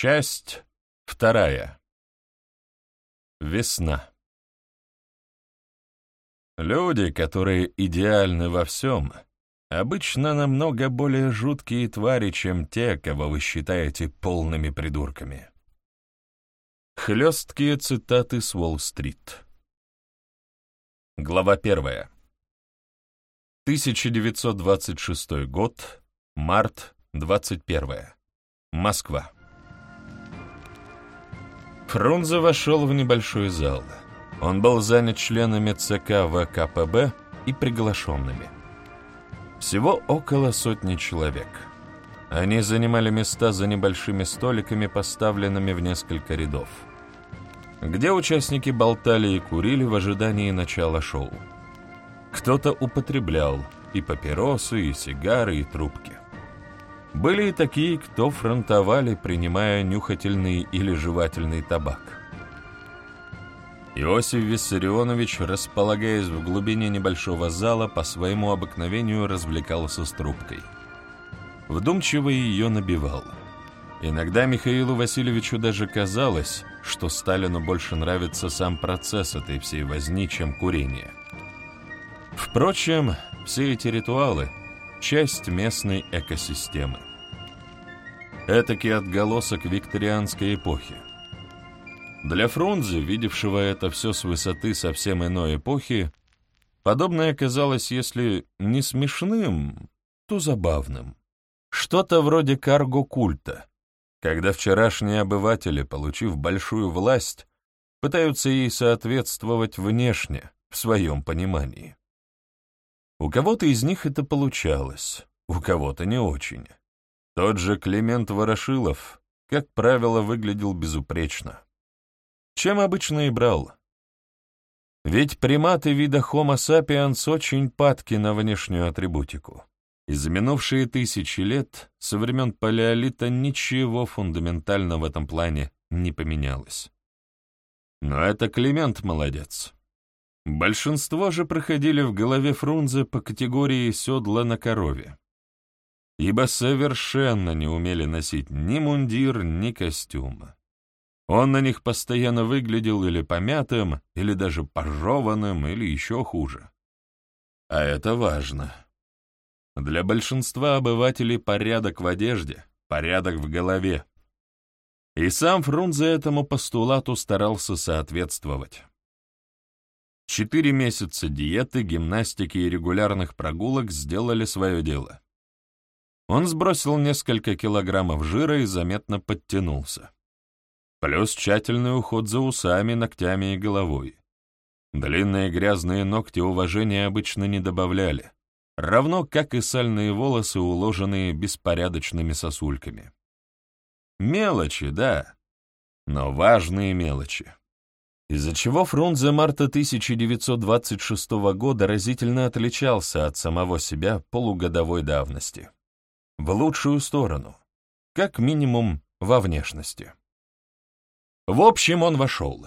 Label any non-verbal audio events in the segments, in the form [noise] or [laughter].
Часть вторая. Весна. Люди, которые идеальны во всем, обычно намного более жуткие твари, чем те, кого вы считаете полными придурками. Хлесткие цитаты с Уолл-стрит. Глава первая. 1926 год, март 21. Москва. Фрунзе вошел в небольшой зал. Он был занят членами ЦК ВКПБ и приглашенными. Всего около сотни человек. Они занимали места за небольшими столиками, поставленными в несколько рядов, где участники болтали и курили в ожидании начала шоу. Кто-то употреблял и папиросы, и сигары, и трубки. Были и такие, кто фронтовали, принимая нюхательный или жевательный табак. Иосиф Виссарионович, располагаясь в глубине небольшого зала, по своему обыкновению развлекался с трубкой. Вдумчиво ее набивал. Иногда Михаилу Васильевичу даже казалось, что Сталину больше нравится сам процесс этой всей возни, чем курение. Впрочем, все эти ритуалы — часть местной экосистемы. Этакий отголосок викторианской эпохи. Для Фрунзе, видевшего это все с высоты совсем иной эпохи, подобное казалось, если не смешным, то забавным. Что-то вроде карго-культа, когда вчерашние обыватели, получив большую власть, пытаются ей соответствовать внешне, в своем понимании. У кого-то из них это получалось, у кого-то не очень. Тот же Климент Ворошилов, как правило, выглядел безупречно. Чем обычно и брал. Ведь приматы вида Homo sapiens очень падки на внешнюю атрибутику. И за минувшие тысячи лет, со времен Палеолита, ничего фундаментально в этом плане не поменялось. Но это Климент молодец. Большинство же проходили в голове Фрунзе по категории седла на корове, ибо совершенно не умели носить ни мундир, ни костюм. Он на них постоянно выглядел или помятым, или даже пожеванным, или еще хуже. А это важно. Для большинства обывателей порядок в одежде, порядок в голове. И сам Фрунзе этому постулату старался соответствовать. Четыре месяца диеты, гимнастики и регулярных прогулок сделали свое дело. Он сбросил несколько килограммов жира и заметно подтянулся. Плюс тщательный уход за усами, ногтями и головой. Длинные грязные ногти уважения обычно не добавляли, равно как и сальные волосы, уложенные беспорядочными сосульками. Мелочи, да, но важные мелочи из-за чего Фрунзе марта 1926 года разительно отличался от самого себя полугодовой давности. В лучшую сторону, как минимум во внешности. В общем, он вошел.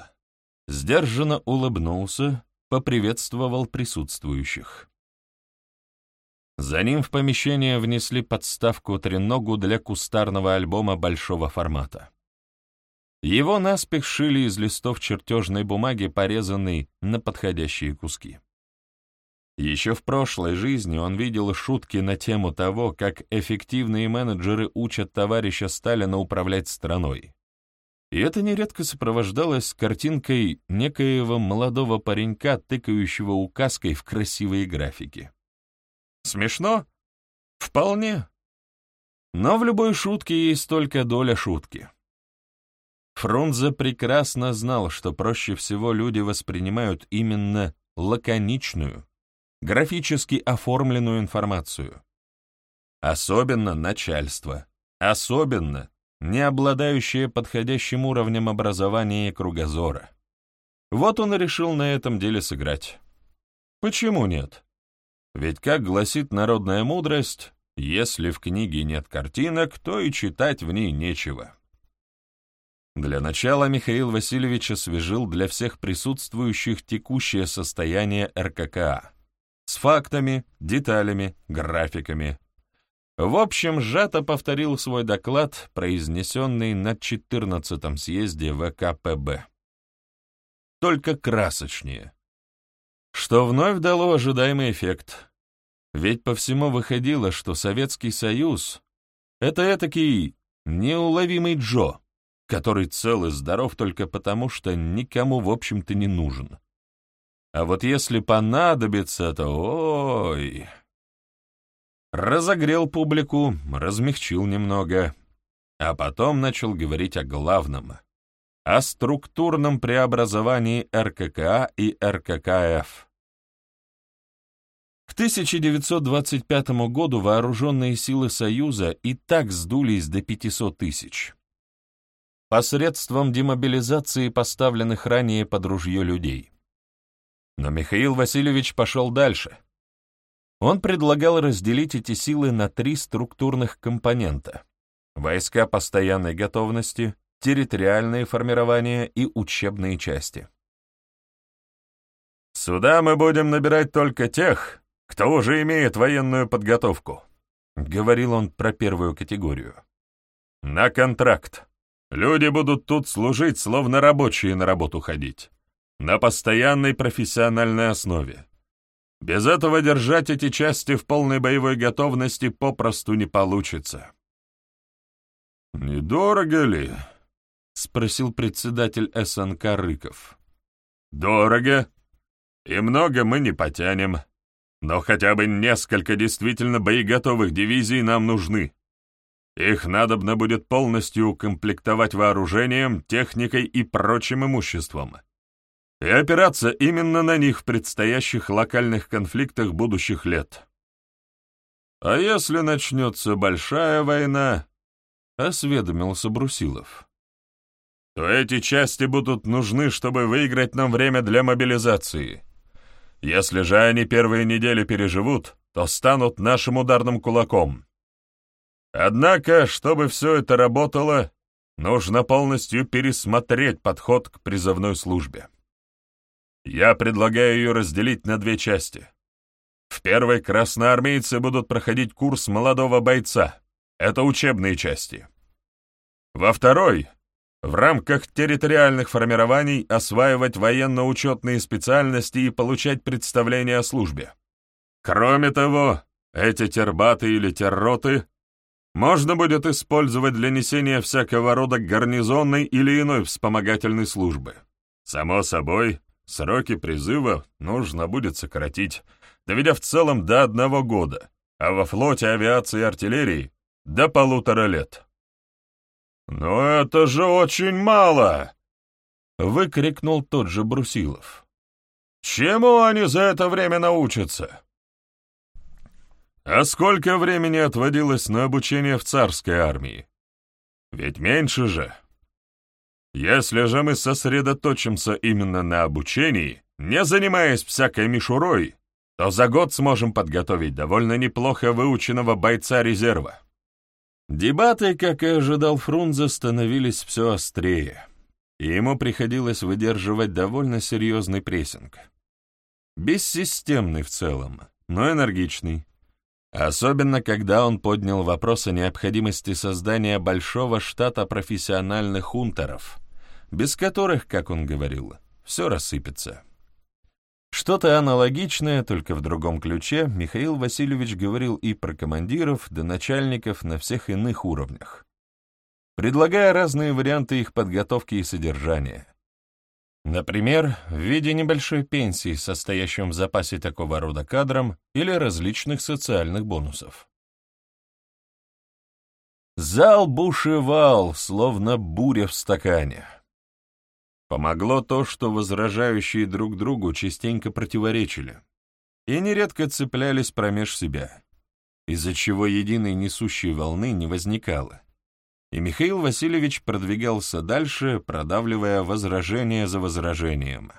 Сдержанно улыбнулся, поприветствовал присутствующих. За ним в помещение внесли подставку треногу для кустарного альбома большого формата. Его наспех шили из листов чертежной бумаги, порезанной на подходящие куски. Еще в прошлой жизни он видел шутки на тему того, как эффективные менеджеры учат товарища Сталина управлять страной. И это нередко сопровождалось картинкой некоего молодого паренька, тыкающего указкой в красивые графики. Смешно? Вполне. Но в любой шутке есть только доля шутки. Фрунзе прекрасно знал, что проще всего люди воспринимают именно лаконичную, графически оформленную информацию. Особенно начальство, особенно не обладающее подходящим уровнем образования и кругозора. Вот он и решил на этом деле сыграть. Почему нет? Ведь, как гласит народная мудрость, если в книге нет картинок, то и читать в ней нечего. Для начала Михаил Васильевич освежил для всех присутствующих текущее состояние РККА с фактами, деталями, графиками. в общем, сжато повторил свой доклад, произнесенный на 14-м съезде ВКПБ. Только красочнее. Что вновь дало ожидаемый эффект. Ведь по всему выходило, что Советский Союз — это этакий неуловимый Джо, который цел и здоров только потому, что никому, в общем-то, не нужен. А вот если понадобится, то ой... Разогрел публику, размягчил немного, а потом начал говорить о главном — о структурном преобразовании РККА и РККФ. К 1925 году вооруженные силы Союза и так сдулись до 500 тысяч. Посредством демобилизации поставленных ранее под ружье людей. Но Михаил Васильевич пошел дальше — он предлагал разделить эти силы на три структурных компонента — войска постоянной готовности, территориальные формирования и учебные части. «Сюда мы будем набирать только тех, кто уже имеет военную подготовку», — говорил он про первую категорию. «На контракт. Люди будут тут служить, словно рабочие на работу ходить. На постоянной профессиональной основе. Без этого держать эти части в полной боевой готовности попросту не получится. «Недорого ли?» — спросил председатель СНК Рыков. «Дорого. И много мы не потянем. Но хотя бы несколько действительно боеготовых дивизий нам нужны. Их надобно будет полностью укомплектовать вооружением, техникой и прочим имуществом и опираться именно на них в предстоящих локальных конфликтах будущих лет. А если начнется большая война, — осведомился Брусилов, — то эти части будут нужны, чтобы выиграть нам время для мобилизации. Если же они первые недели переживут, то станут нашим ударным кулаком. Однако, чтобы все это работало, нужно полностью пересмотреть подход к призывной службе. Я предлагаю ее разделить на две части. В первой красноармейцы будут проходить курс молодого бойца. Это учебные части. Во второй — в рамках территориальных формирований осваивать военно-учетные специальности и получать представление о службе. Кроме того, эти тербаты или терроты можно будет использовать для несения всякого рода гарнизонной или иной вспомогательной службы. Само собой, Сроки призыва нужно будет сократить, доведя в целом до одного года, а во флоте авиации и артиллерии — до полутора лет. «Но это же очень мало!» — выкрикнул тот же Брусилов. «Чему они за это время научатся?» «А сколько времени отводилось на обучение в царской армии? Ведь меньше же!» Если же мы сосредоточимся именно на обучении, не занимаясь всякой мишурой, то за год сможем подготовить довольно неплохо выученного бойца резерва. Дебаты, как и ожидал Фрунзе, становились все острее, и ему приходилось выдерживать довольно серьезный прессинг. Бессистемный в целом, но энергичный. Особенно, когда он поднял вопрос о необходимости создания большого штата профессиональных хунтеров, без которых, как он говорил, все рассыпется. Что-то аналогичное, только в другом ключе, Михаил Васильевич говорил и про командиров, до начальников на всех иных уровнях, предлагая разные варианты их подготовки и содержания. Например, в виде небольшой пенсии, состоящем в запасе такого рода кадрам или различных социальных бонусов. Зал бушевал, словно буря в стакане. Помогло то, что возражающие друг другу частенько противоречили и нередко цеплялись промеж себя, из-за чего единой несущей волны не возникало. И Михаил Васильевич продвигался дальше, продавливая возражение за возражением.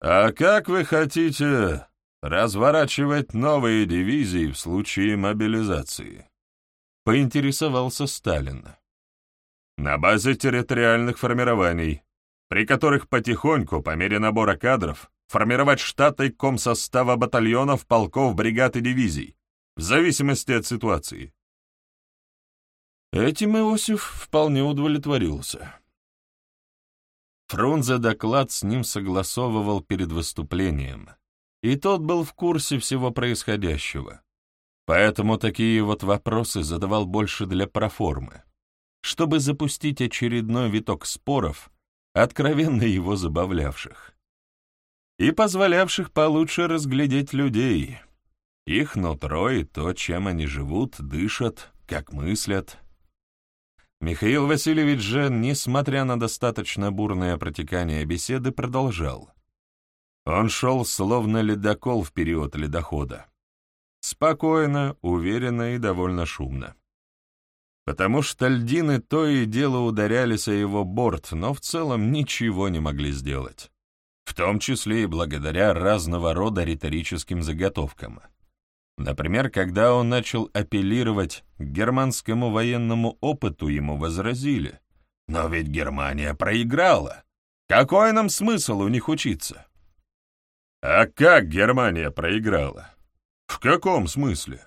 «А как вы хотите разворачивать новые дивизии в случае мобилизации?» — поинтересовался Сталин на базе территориальных формирований, при которых потихоньку, по мере набора кадров, формировать штаты комсостава батальонов, полков, бригад и дивизий, в зависимости от ситуации. Этим Иосиф вполне удовлетворился. Фрунзе доклад с ним согласовывал перед выступлением, и тот был в курсе всего происходящего. Поэтому такие вот вопросы задавал больше для проформы, чтобы запустить очередной виток споров, откровенно его забавлявших и позволявших получше разглядеть людей, их нутро и то, чем они живут, дышат, как мыслят. Михаил Васильевич же, несмотря на достаточно бурное протекание беседы, продолжал. Он шел словно ледокол в период ледохода. Спокойно, уверенно и довольно шумно. Потому что льдины то и дело ударялись о его борт, но в целом ничего не могли сделать в том числе и благодаря разного рода риторическим заготовкам. Например, когда он начал апеллировать к германскому военному опыту, ему возразили. «Но ведь Германия проиграла. Какой нам смысл у них учиться?» «А как Германия проиграла? В каком смысле?»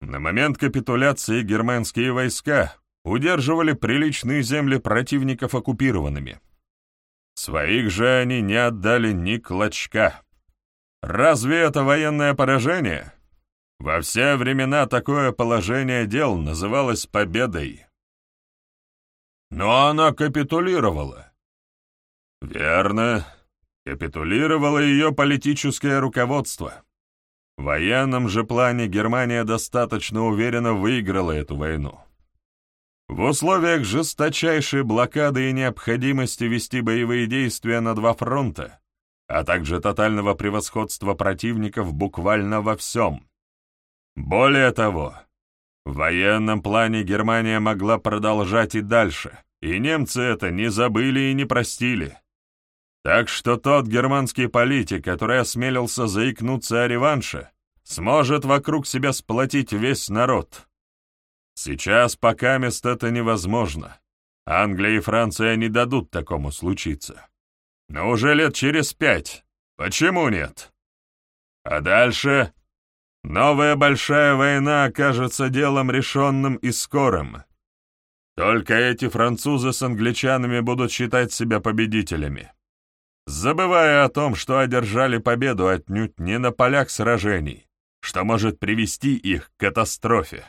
На момент капитуляции германские войска удерживали приличные земли противников оккупированными. Своих же они не отдали ни клочка. Разве это военное поражение? Во все времена такое положение дел называлось победой. Но она капитулировала. Верно, капитулировало ее политическое руководство. В военном же плане Германия достаточно уверенно выиграла эту войну. В условиях жесточайшей блокады и необходимости вести боевые действия на два фронта, а также тотального превосходства противников буквально во всем. Более того, в военном плане Германия могла продолжать и дальше, и немцы это не забыли и не простили. Так что тот германский политик, который осмелился заикнуться о реванше, сможет вокруг себя сплотить весь народ. Сейчас пока мест это невозможно. Англия и Франция не дадут такому случиться. Но уже лет через пять. Почему нет? А дальше новая большая война окажется делом решенным и скорым. Только эти французы с англичанами будут считать себя победителями, забывая о том, что одержали победу отнюдь не на полях сражений, что может привести их к катастрофе.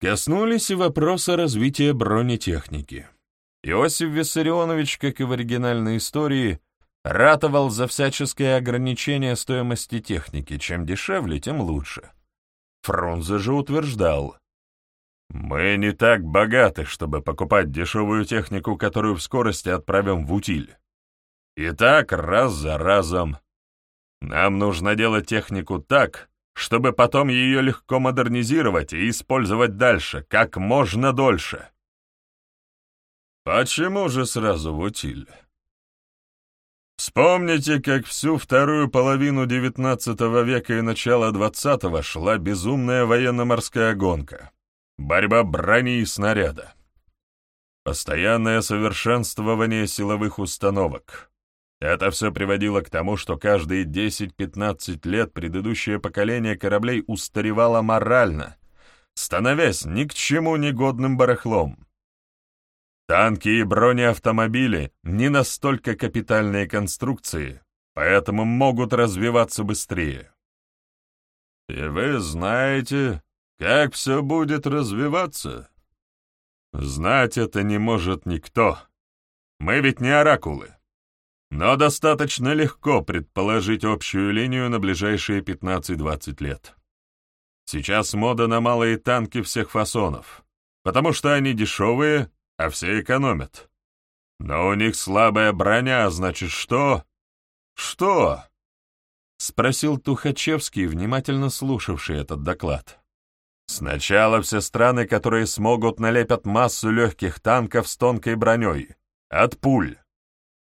Коснулись и вопроса развития бронетехники. Иосиф Виссарионович, как и в оригинальной истории, ратовал за всяческое ограничение стоимости техники, чем дешевле, тем лучше. Фрунзе же утверждал, «Мы не так богаты, чтобы покупать дешевую технику, которую в скорости отправим в утиль. И так раз за разом. Нам нужно делать технику так, чтобы потом ее легко модернизировать и использовать дальше, как можно дольше. Почему же сразу в утиль? Вспомните, как всю вторую половину XIX века и начало XX шла безумная военно-морская гонка, борьба брони и снаряда, постоянное совершенствование силовых установок, это все приводило к тому, что каждые 10-15 лет предыдущее поколение кораблей устаревало морально, становясь ни к чему негодным барахлом. Танки и бронеавтомобили — не настолько капитальные конструкции, поэтому могут развиваться быстрее. И вы знаете, как все будет развиваться? Знать это не может никто. Мы ведь не оракулы но достаточно легко предположить общую линию на ближайшие 15-20 лет. Сейчас мода на малые танки всех фасонов, потому что они дешевые, а все экономят. Но у них слабая броня, значит что? Что? Спросил Тухачевский, внимательно слушавший этот доклад. Сначала все страны, которые смогут, налепят массу легких танков с тонкой броней, от пуль.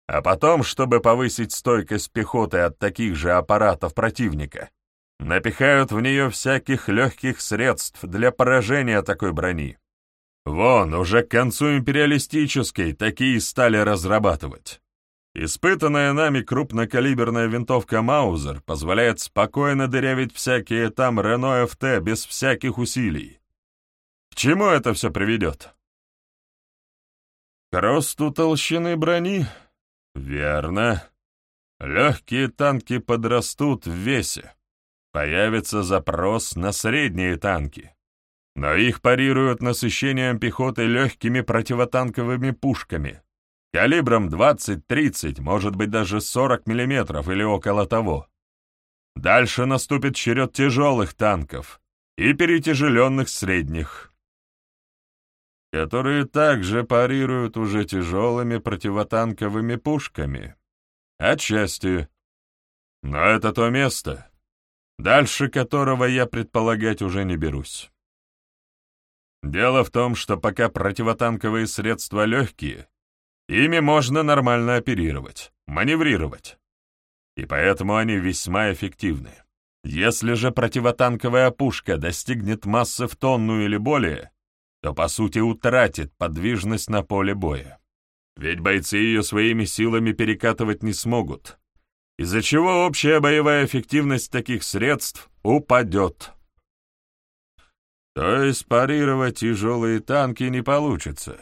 А потом, чтобы повысить стойкость пехоты от таких же аппаратов противника, напихают в нее всяких легких средств для поражения такой брони. Вон, уже к концу империалистической такие стали разрабатывать. Испытанная нами крупнокалиберная винтовка «Маузер» позволяет спокойно дырявить всякие там Рено ФТ без всяких усилий. К чему это все приведет? К росту толщины брони? Верно. Легкие танки подрастут в весе. Появится запрос на средние танки. Но их парируют насыщением пехоты легкими противотанковыми пушками. Калибром 20-30, может быть даже 40 мм или около того. Дальше наступит черед тяжелых танков и перетяжеленных средних, которые также парируют уже тяжелыми противотанковыми пушками. Отчасти. Но это то место, дальше которого я предполагать уже не берусь. Дело в том, что пока противотанковые средства легкие, ими можно нормально оперировать, маневрировать. И поэтому они весьма эффективны. Если же противотанковая пушка достигнет массы в тонну или более, то по сути утратит подвижность на поле боя. Ведь бойцы ее своими силами перекатывать не смогут, из-за чего общая боевая эффективность таких средств упадет. То есть парировать тяжелые танки не получится.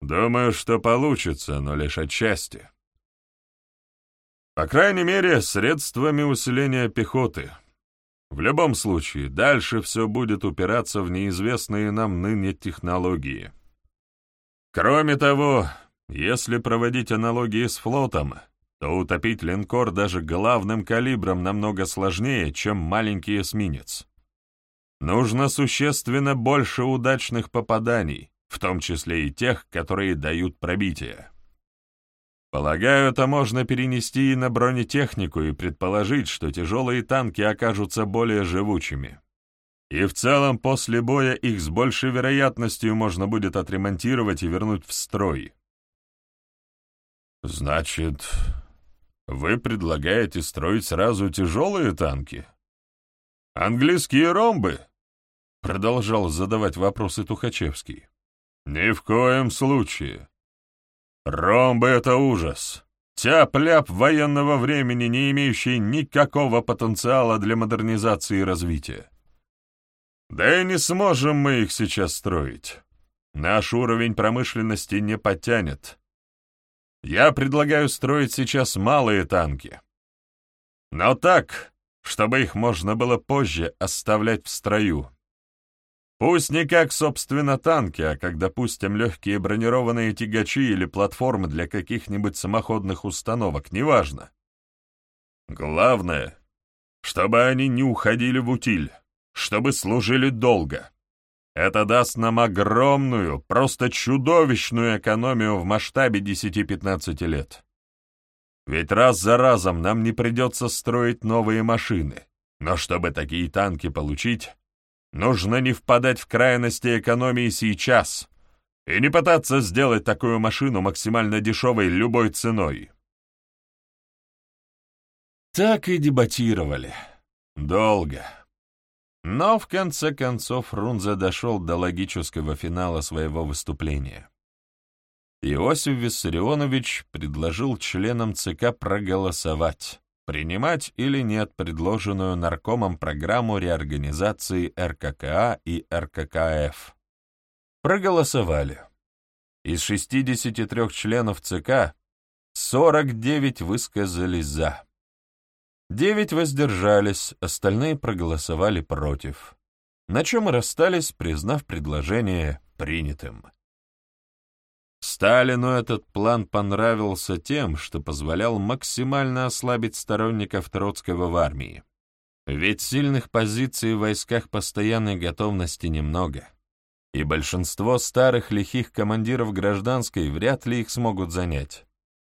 Думаю, что получится, но лишь отчасти. По крайней мере, средствами усиления пехоты. В любом случае, дальше все будет упираться в неизвестные нам ныне технологии. Кроме того, если проводить аналогии с флотом, то утопить линкор даже главным калибром намного сложнее, чем маленький эсминец. Нужно существенно больше удачных попаданий, в том числе и тех, которые дают пробитие. Полагаю, это можно перенести и на бронетехнику и предположить, что тяжелые танки окажутся более живучими. И в целом после боя их с большей вероятностью можно будет отремонтировать и вернуть в строй. «Значит, вы предлагаете строить сразу тяжелые танки? Английские ромбы?» Продолжал задавать вопросы Тухачевский. «Ни в коем случае. Ромбы — это ужас. Тяп-ляп военного времени, не имеющий никакого потенциала для модернизации и развития. Да и не сможем мы их сейчас строить. Наш уровень промышленности не потянет. Я предлагаю строить сейчас малые танки. Но так, чтобы их можно было позже оставлять в строю. Пусть не как, собственно, танки, а как, допустим, легкие бронированные тягачи или платформы для каких-нибудь самоходных установок, неважно. Главное, чтобы они не уходили в утиль, чтобы служили долго. Это даст нам огромную, просто чудовищную экономию в масштабе 10-15 лет. Ведь раз за разом нам не придется строить новые машины, но чтобы такие танки получить, нужно не впадать в крайности экономии сейчас и не пытаться сделать такую машину максимально дешевой любой ценой. Так и дебатировали. Долго. Но в конце концов Фрунзе дошел до логического финала своего выступления. Иосиф Виссарионович предложил членам ЦК проголосовать, принимать или нет предложенную наркомом программу реорганизации РККА и РККФ. Проголосовали. Из 63 членов ЦК 49 высказались «за». Девять воздержались, остальные проголосовали против, на чем и расстались, признав предложение принятым. Сталину этот план понравился тем, что позволял максимально ослабить сторонников Троцкого в армии. Ведь сильных позиций в войсках постоянной готовности немного, и большинство старых лихих командиров гражданской вряд ли их смогут занять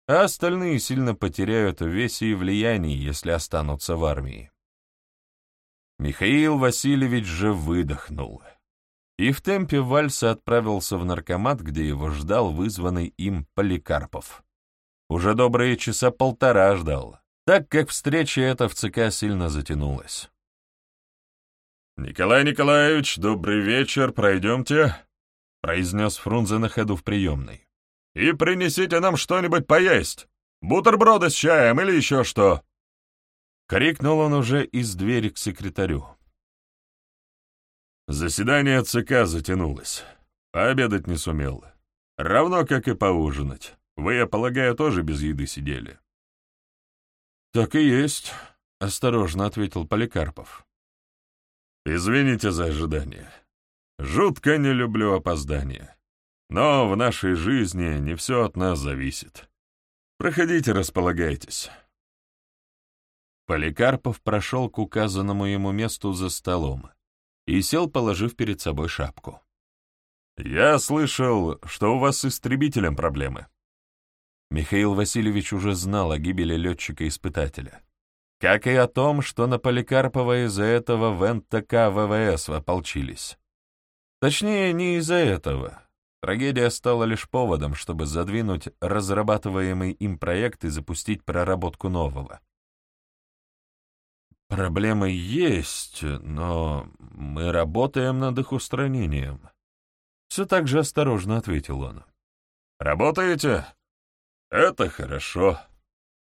а остальные сильно потеряют в весе и влиянии, если останутся в армии. Михаил Васильевич же выдохнул и в темпе вальса отправился в наркомат, где его ждал вызванный им Поликарпов. Уже добрые часа полтора ждал, так как встреча эта в ЦК сильно затянулась. «Николай Николаевич, добрый вечер, пройдемте», — произнес Фрунзе на ходу в приемной. И принесите нам что-нибудь поесть. Бутерброды с чаем или еще что?» Крикнул он уже из двери к секретарю. Заседание ЦК затянулось. Пообедать не сумел. Равно как и поужинать. Вы, я полагаю, тоже без еды сидели. «Так и есть», — осторожно ответил Поликарпов. «Извините за ожидание. Жутко не люблю опоздания. Но в нашей жизни не все от нас зависит. Проходите, располагайтесь». Поликарпов прошел к указанному ему месту за столом и сел, положив перед собой шапку. «Я слышал, что у вас с истребителем проблемы». Михаил Васильевич уже знал о гибели летчика-испытателя, как и о том, что на Поликарпова из-за этого в НТК ВВС ополчились. Точнее, не из-за этого. Трагедия стала лишь поводом, чтобы задвинуть разрабатываемый им проект и запустить проработку нового. Проблемы есть, но мы работаем над их устранением. Все так же осторожно ответил он. Работаете? Это хорошо.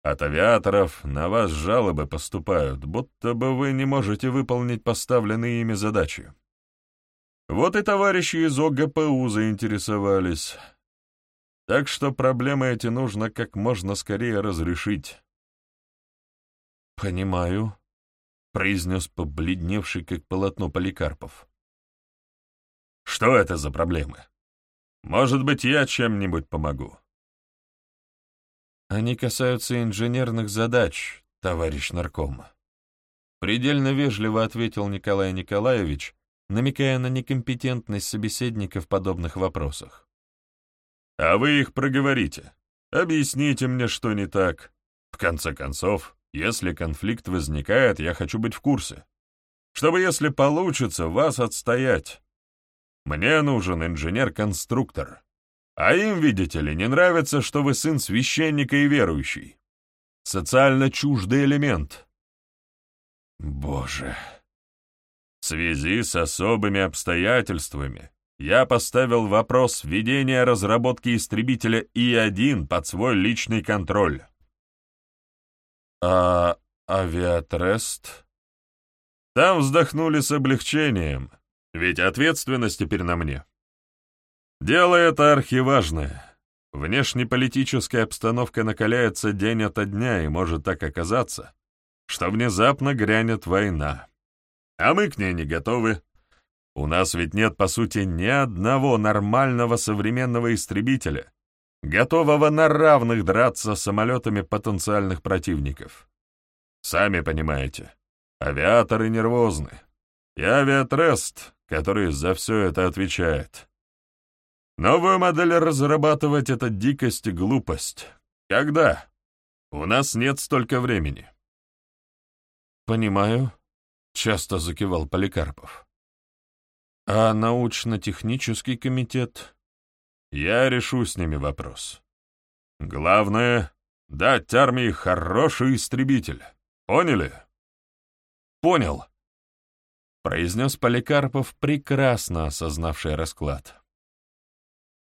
От авиаторов на вас жалобы поступают, будто бы вы не можете выполнить поставленные ими задачи. Вот и товарищи из ОГПУ заинтересовались. Так что проблемы эти нужно как можно скорее разрешить. «Понимаю», произнес побледневший, как полотно Поликарпов. «Что это за проблемы? Может быть, я чем-нибудь помогу?» «Они касаются инженерных задач, товарищ нарком», — предельно вежливо ответил Николай Николаевич, намекая на некомпетентность собеседника в подобных вопросах. «А вы их проговорите. Объясните мне, что не так. В конце концов, если конфликт возникает, я хочу быть в курсе. Чтобы, если получится, вас отстоять. Мне нужен инженер-конструктор. А им, видите ли, не нравится, что вы сын священника и верующий. Социально чуждый элемент. Боже. В связи с особыми обстоятельствами я поставил вопрос введения разработки истребителя И-1 под свой личный контроль. А авиатрест? Там вздохнули с облегчением, ведь ответственность теперь на мне. Дело это архиважное. Внешнеполитическая обстановка накаляется день ото дня, и может так оказаться, что внезапно грянет война. А мы к ней не готовы. У нас ведь нет, по сути, ни одного нормального современного истребителя, готового на равных драться с самолетами потенциальных противников. Сами понимаете, авиаторы нервозны. И авиатрест, который за все это отвечает. Новую модель разрабатывать — это дикость и глупость. Когда? У нас нет столько времени. «Понимаю», — часто закивал Поликарпов. «А научно-технический комитет?» Я решу с ними вопрос. Главное — дать армии хороший истребитель. Поняли? Понял, — произнес Поликарпов, прекрасно осознавший расклад.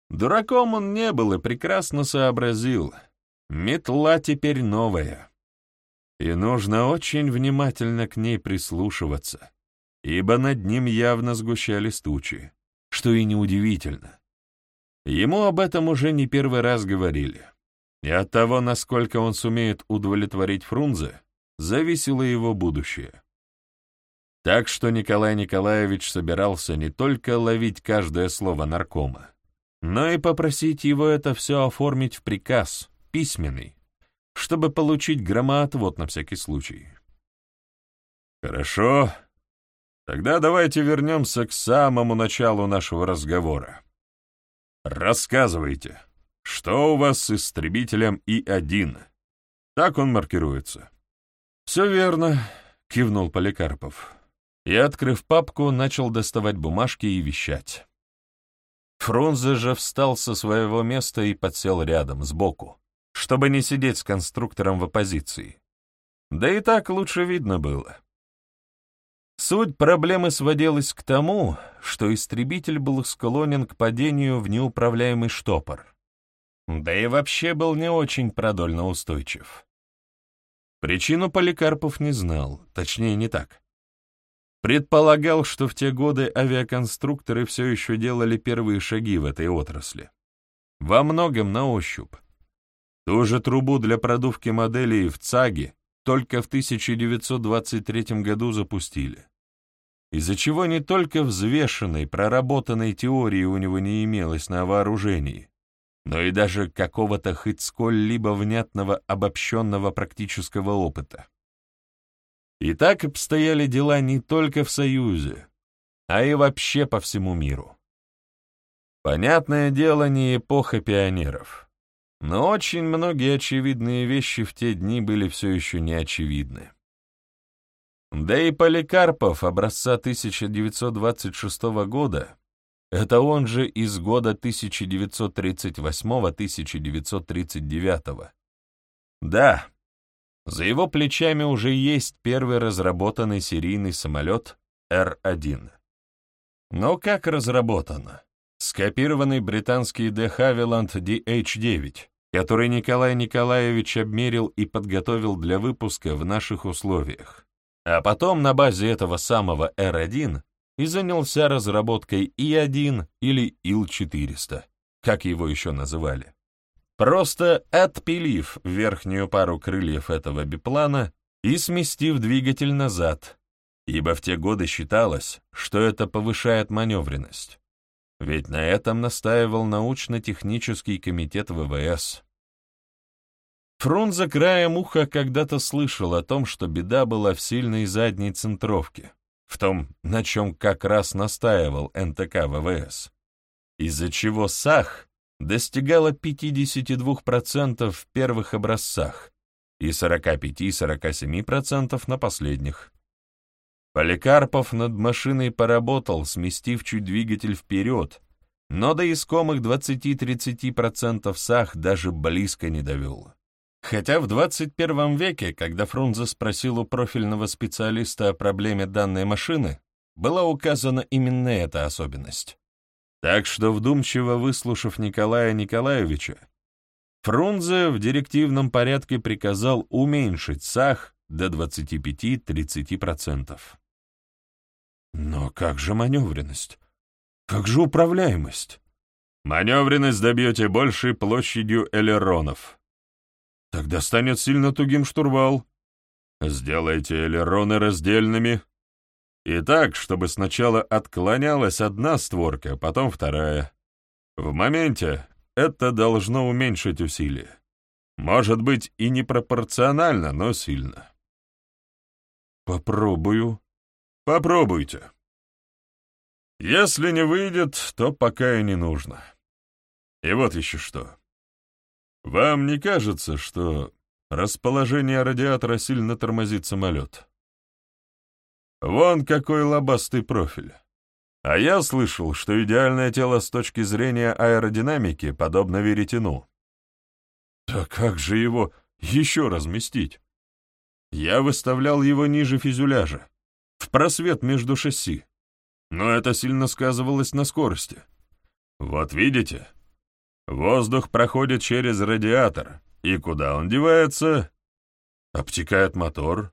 Дураком он не был и прекрасно сообразил. Метла теперь новая. И нужно очень внимательно к ней прислушиваться, ибо над ним явно сгущались тучи, что и неудивительно. Ему об этом уже не первый раз говорили. И от того, насколько он сумеет удовлетворить Фрунзе, зависело его будущее. Так что Николай Николаевич собирался не только ловить каждое слово наркома, но и попросить его это все оформить в приказ, письменный, чтобы получить громоотвод на всякий случай. «Хорошо. Тогда давайте вернемся к самому началу нашего разговора. Рассказывайте, что у вас с истребителем И-1? Так он маркируется. Все верно, кивнул Поликарпов. И, открыв папку, начал доставать бумажки и вещать. Фрунзе же встал со своего места и подсел рядом, сбоку, чтобы не сидеть с конструктором в оппозиции. Да и так лучше видно было. Суть проблемы сводилась к тому, что истребитель был склонен к падению в неуправляемый штопор. да и вообще был не очень продольно устойчив. Причину Поликарпов не знал, точнее не так. Предполагал, что в те годы авиаконструкторы все еще делали первые шаги в этой отрасли. Во многом на ощупь. Ту же трубу для продувки моделей в ЦАГе только в 1923 году запустили. Из-за чего не только взвешенной, проработанной теории у него не имелось на вооружении, но и даже какого-то хоть сколь-либо внятного обобщенного практического опыта. И так обстояли дела не только в Союзе, а и вообще по всему миру. Понятное дело, не эпоха пионеров, но очень многие очевидные вещи в те дни были все еще не очевидны. Да и Поликарпов образца 1926 года это он же из года 1938-1939. Да, за его плечами уже есть первый разработанный серийный самолет Р-1. Но как разработано? Скопированный британский De Havilland DH-9, который Николай Николаевич обмерил и подготовил для выпуска в наших условиях. А потом на базе этого самого Р-1 и занялся разработкой И-1 или Ил-400, как его еще называли. Просто отпилив верхнюю пару крыльев этого биплана и сместив двигатель назад, ибо в те годы считалось, что это повышает маневренность. Ведь на этом настаивал научно-технический комитет ВВС. Фрунзе краем уха когда-то слышал о том, что беда была в сильной задней центровке, в том, на чем как раз настаивал НТК ВВС, из-за чего САХ достигала 52% в первых образцах и 45-47% на последних. Поликарпов над машиной поработал, сместив чуть двигатель вперед, но до искомых 20-30% САХ даже близко не довел. Хотя в 21 веке, когда Фрунзе спросил у профильного специалиста о проблеме данной машины, была указана именно эта особенность. Так что, вдумчиво выслушав Николая Николаевича, Фрунзе в директивном порядке приказал уменьшить САХ до 25-30%. Но как же маневренность? Как же управляемость? Маневренность добьете большей площадью элеронов, Тогда станет сильно тугим штурвал. Сделайте элероны раздельными. И так, чтобы сначала отклонялась одна створка, потом вторая. В моменте это должно уменьшить усилие. Может быть, и непропорционально, но сильно. Попробую. Попробуйте. Если не выйдет, то пока и не нужно. И вот еще что. Вам не кажется, что расположение радиатора сильно тормозит самолет? Вон какой лобастый профиль. А я слышал, что идеальное тело с точки зрения аэродинамики подобно веретену. Да как же его еще разместить? Я выставлял его ниже фюзеляжа, в просвет между шасси, но это сильно сказывалось на скорости. Вот видите, Воздух проходит через радиатор, и куда он девается? Обтекает мотор.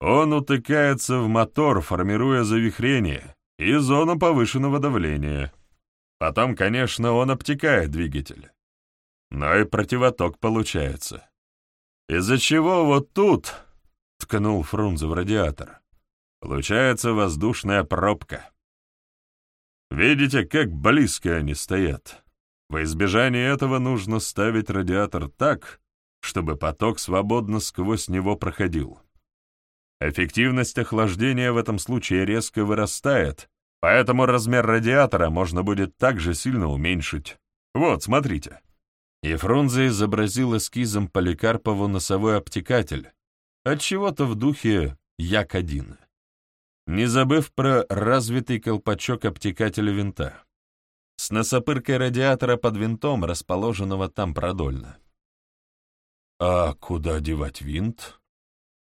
Он утыкается в мотор, формируя завихрение и зону повышенного давления. Потом, конечно, он обтекает двигатель. Но и противоток получается. Из-за чего вот тут, — ткнул Фрунзе в радиатор, — получается воздушная пробка. Видите, как близко они стоят? Во избежание этого нужно ставить радиатор так, чтобы поток свободно сквозь него проходил. Эффективность охлаждения в этом случае резко вырастает, поэтому размер радиатора можно будет также сильно уменьшить. Вот, смотрите. И Фрунзе изобразил эскизом Поликарпову носовой обтекатель, отчего-то в духе Як-1, не забыв про развитый колпачок обтекателя винта с носопыркой радиатора под винтом, расположенного там продольно. «А куда девать винт?»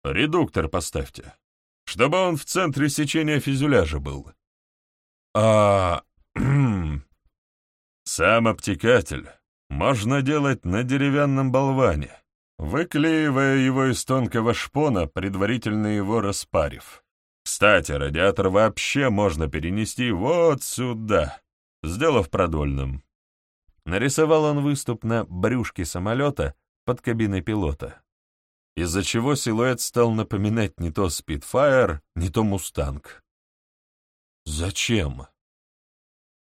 «Редуктор поставьте, чтобы он в центре сечения фюзеляжа был». «А...» [clears throat] «Сам обтекатель можно делать на деревянном болване, выклеивая его из тонкого шпона, предварительно его распарив. Кстати, радиатор вообще можно перенести вот сюда, сделав продольным. Нарисовал он выступ на брюшке самолета под кабиной пилота, из-за чего силуэт стал напоминать не то Спитфайр, не то Мустанг. Зачем?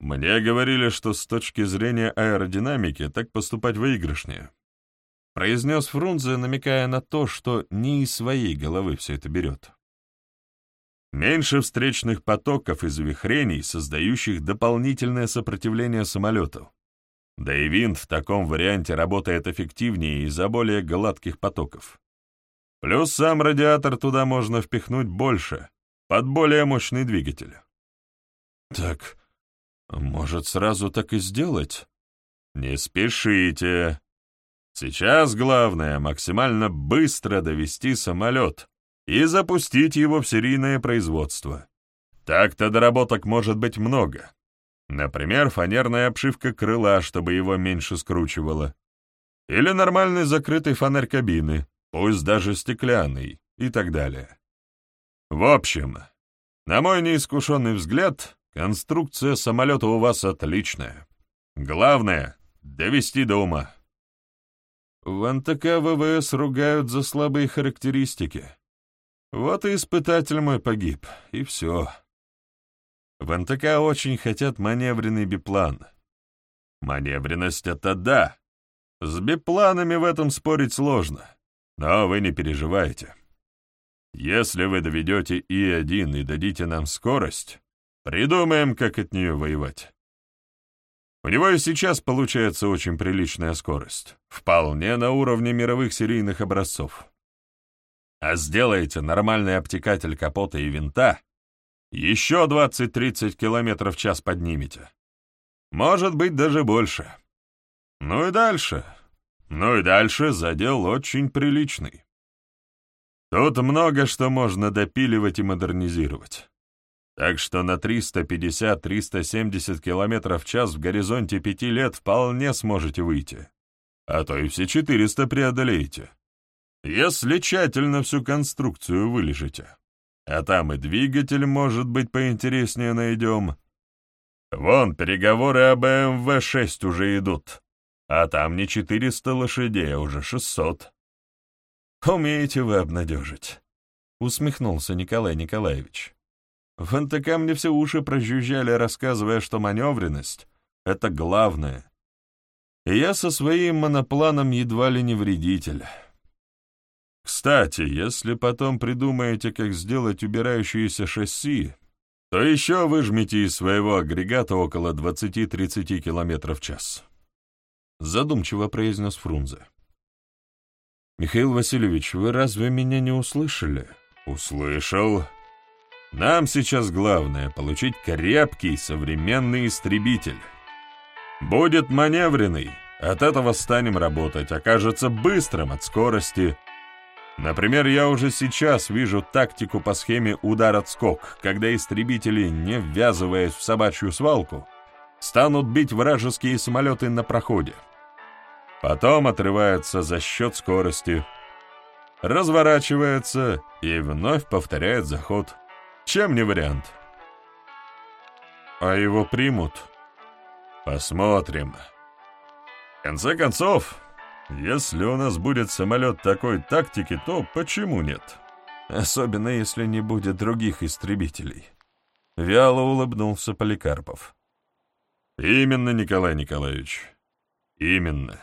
Мне говорили, что с точки зрения аэродинамики так поступать выигрышнее. Произнес Фрунзе, намекая на то, что не из своей головы все это берет. Меньше встречных потоков и завихрений, создающих дополнительное сопротивление самолету. Да и винт в таком варианте работает эффективнее из-за более гладких потоков. Плюс сам радиатор туда можно впихнуть больше, под более мощный двигатель. Так, может, сразу так и сделать? Не спешите. Сейчас главное максимально быстро довести самолет и запустить его в серийное производство. Так-то доработок может быть много. Например, фанерная обшивка крыла, чтобы его меньше скручивало. Или нормальный закрытый фонарь кабины, пусть даже стеклянный, и так далее. В общем, на мой неискушенный взгляд, Конструкция самолета у вас отличная. Главное — довести до ума. В НТК ВВС ругают за слабые характеристики. Вот и испытатель мой погиб, и все. В НТК очень хотят маневренный биплан. Маневренность — это да. С бипланами в этом спорить сложно. Но вы не переживайте. Если вы доведете И-1 и дадите нам скорость, Придумаем, как от нее воевать. У него и сейчас получается очень приличная скорость, вполне на уровне мировых серийных образцов. А сделаете нормальный обтекатель капота и винта, еще 20-30 км в час поднимете. Может быть, даже больше. Ну и дальше. Ну и дальше задел очень приличный. Тут много что можно допиливать и модернизировать. Так что на 350-370 км в час в горизонте пяти лет вполне сможете выйти. А то и все 400 преодолеете. Если тщательно всю конструкцию вылежите. А там и двигатель, может быть, поинтереснее найдем. Вон, переговоры об БМВ-6 уже идут. А там не 400 лошадей, а уже 600. «Умеете вы обнадежить», — усмехнулся Николай Николаевич. В НТК мне все уши прожужжали, рассказывая, что маневренность — это главное. И я со своим монопланом едва ли не вредитель. Кстати, если потом придумаете, как сделать убирающиеся шасси, то еще выжмите из своего агрегата около 20-30 км в час. Задумчиво произнес Фрунзе. «Михаил Васильевич, вы разве меня не услышали?» «Услышал», нам сейчас главное — получить крепкий современный истребитель. Будет маневренный, от этого станем работать, окажется быстрым от скорости. Например, я уже сейчас вижу тактику по схеме удар-отскок, когда истребители, не ввязываясь в собачью свалку, станут бить вражеские самолеты на проходе. Потом отрывается за счет скорости, разворачивается и вновь повторяет заход. Чем не вариант? А его примут? Посмотрим. В конце концов, если у нас будет самолет такой тактики, то почему нет? Особенно, если не будет других истребителей. Вяло улыбнулся Поликарпов. Именно, Николай Николаевич. Именно.